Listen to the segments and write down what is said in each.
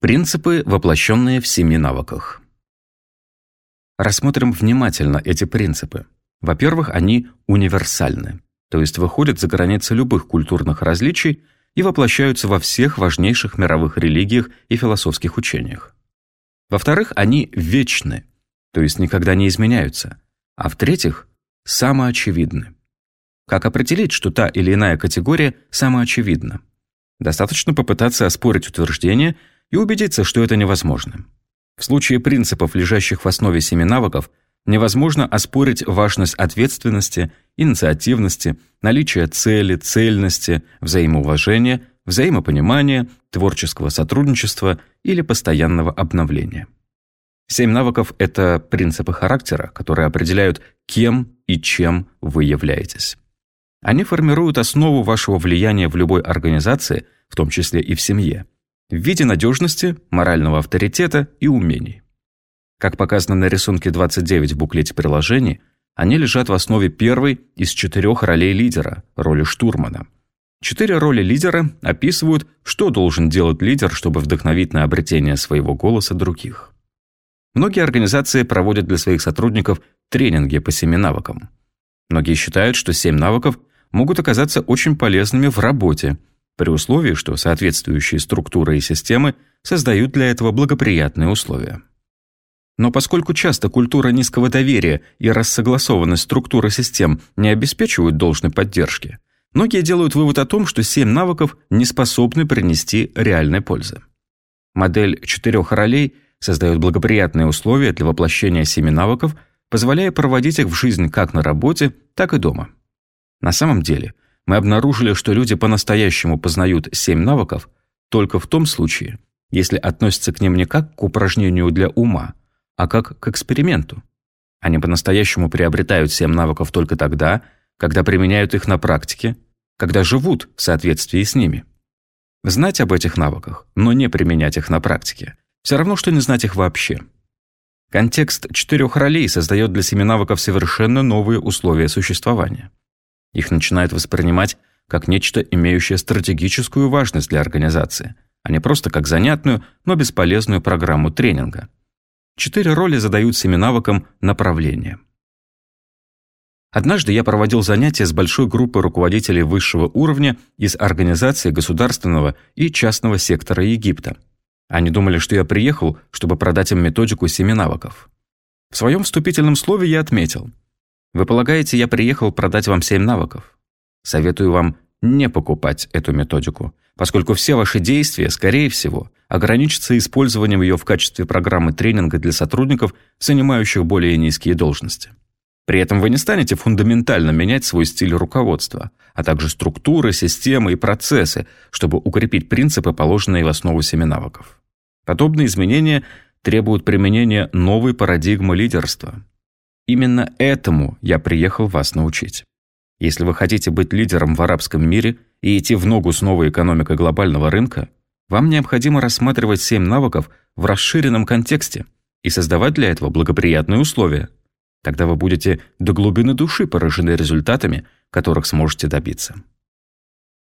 Принципы, воплощенные в семи навыках. Рассмотрим внимательно эти принципы. Во-первых, они универсальны, то есть выходят за границы любых культурных различий и воплощаются во всех важнейших мировых религиях и философских учениях. Во-вторых, они вечны, то есть никогда не изменяются. А в-третьих, самоочевидны. Как определить, что та или иная категория самоочевидна? Достаточно попытаться оспорить утверждение и убедиться, что это невозможно. В случае принципов, лежащих в основе семи навыков, невозможно оспорить важность ответственности, инициативности, наличие цели, цельности, взаимоуважения, взаимопонимания, творческого сотрудничества или постоянного обновления. Семь навыков – это принципы характера, которые определяют, кем и чем вы являетесь. Они формируют основу вашего влияния в любой организации, в том числе и в семье, в виде надежности, морального авторитета и умений. Как показано на рисунке 29 в буклете приложений, они лежат в основе первой из четырех ролей лидера – роли штурмана. Четыре роли лидера описывают, что должен делать лидер, чтобы вдохновить на обретение своего голоса других. Многие организации проводят для своих сотрудников тренинги по семи навыкам. Многие считают, что семь навыков могут оказаться очень полезными в работе, при условии, что соответствующие структуры и системы создают для этого благоприятные условия. Но поскольку часто культура низкого доверия и рассогласованность структуры систем не обеспечивают должной поддержки, многие делают вывод о том, что семь навыков не способны принести реальной пользы. Модель четырех ролей создает благоприятные условия для воплощения семи навыков, позволяя проводить их в жизнь как на работе, так и дома. На самом деле, мы обнаружили, что люди по-настоящему познают семь навыков только в том случае, если относятся к ним не как к упражнению для ума, а как к эксперименту. Они по-настоящему приобретают семь навыков только тогда, когда применяют их на практике, когда живут в соответствии с ними. Знать об этих навыках, но не применять их на практике – все равно, что не знать их вообще. Контекст четырех ролей создает для семи навыков совершенно новые условия существования. Их начинают воспринимать как нечто, имеющее стратегическую важность для организации, а не просто как занятную, но бесполезную программу тренинга. Четыре роли задают семи навыкам направления. Однажды я проводил занятия с большой группой руководителей высшего уровня из организации государственного и частного сектора Египта. Они думали, что я приехал, чтобы продать им методику семи навыков. В своем вступительном слове я отметил – вы полагаете, я приехал продать вам семь навыков? Советую вам не покупать эту методику, поскольку все ваши действия, скорее всего, ограничатся использованием ее в качестве программы тренинга для сотрудников, занимающих более низкие должности. При этом вы не станете фундаментально менять свой стиль руководства, а также структуры, системы и процессы, чтобы укрепить принципы, положенные в основу семи навыков. Подобные изменения требуют применения новой парадигмы лидерства – Именно этому я приехал вас научить. Если вы хотите быть лидером в арабском мире и идти в ногу с новой экономикой глобального рынка, вам необходимо рассматривать семь навыков в расширенном контексте и создавать для этого благоприятные условия. Тогда вы будете до глубины души поражены результатами, которых сможете добиться.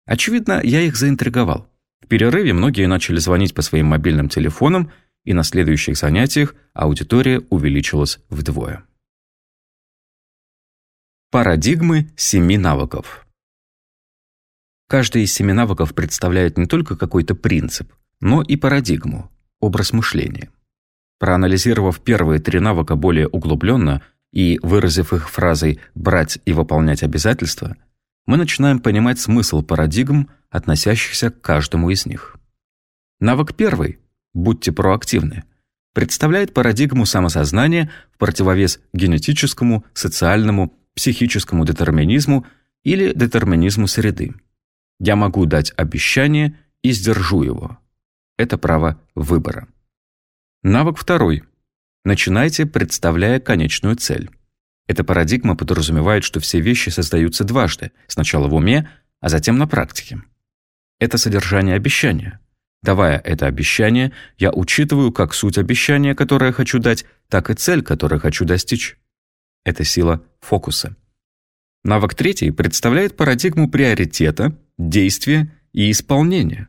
Очевидно, я их заинтриговал. В перерыве многие начали звонить по своим мобильным телефонам, и на следующих занятиях аудитория увеличилась вдвое. Парадигмы семи навыков. Каждый из семи навыков представляет не только какой-то принцип, но и парадигму, образ мышления. Проанализировав первые три навыка более углубленно и выразив их фразой «брать и выполнять обязательства», мы начинаем понимать смысл парадигм, относящихся к каждому из них. Навык первый «Будьте проактивны» представляет парадигму самосознания в противовес генетическому, социальному, психическому детерминизму или детерминизму среды. Я могу дать обещание и сдержу его. Это право выбора. Навык второй. Начинайте, представляя конечную цель. Эта парадигма подразумевает, что все вещи создаются дважды, сначала в уме, а затем на практике. Это содержание обещания. Давая это обещание, я учитываю как суть обещания, которое хочу дать, так и цель, которую хочу достичь. Это сила фокуса. Навык третий представляет парадигму приоритета, действия и исполнения.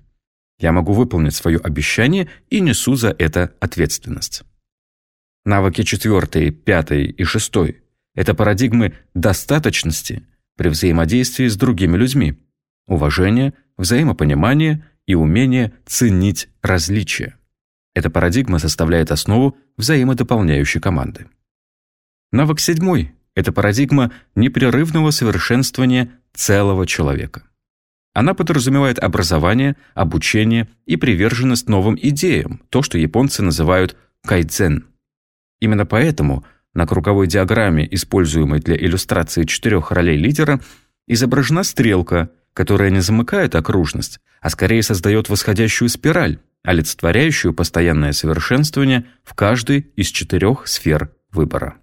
Я могу выполнить свое обещание и несу за это ответственность. Навыки четвертый, пятый и шестой – это парадигмы достаточности при взаимодействии с другими людьми, уважения, взаимопонимания и умения ценить различия. Эта парадигма составляет основу взаимодополняющей команды. Навык седьмой – это парадигма непрерывного совершенствования целого человека. Она подразумевает образование, обучение и приверженность новым идеям, то, что японцы называют кайдзен. Именно поэтому на круговой диаграмме, используемой для иллюстрации четырех ролей лидера, изображена стрелка, которая не замыкает окружность, а скорее создает восходящую спираль, олицетворяющую постоянное совершенствование в каждой из четырех сфер выбора.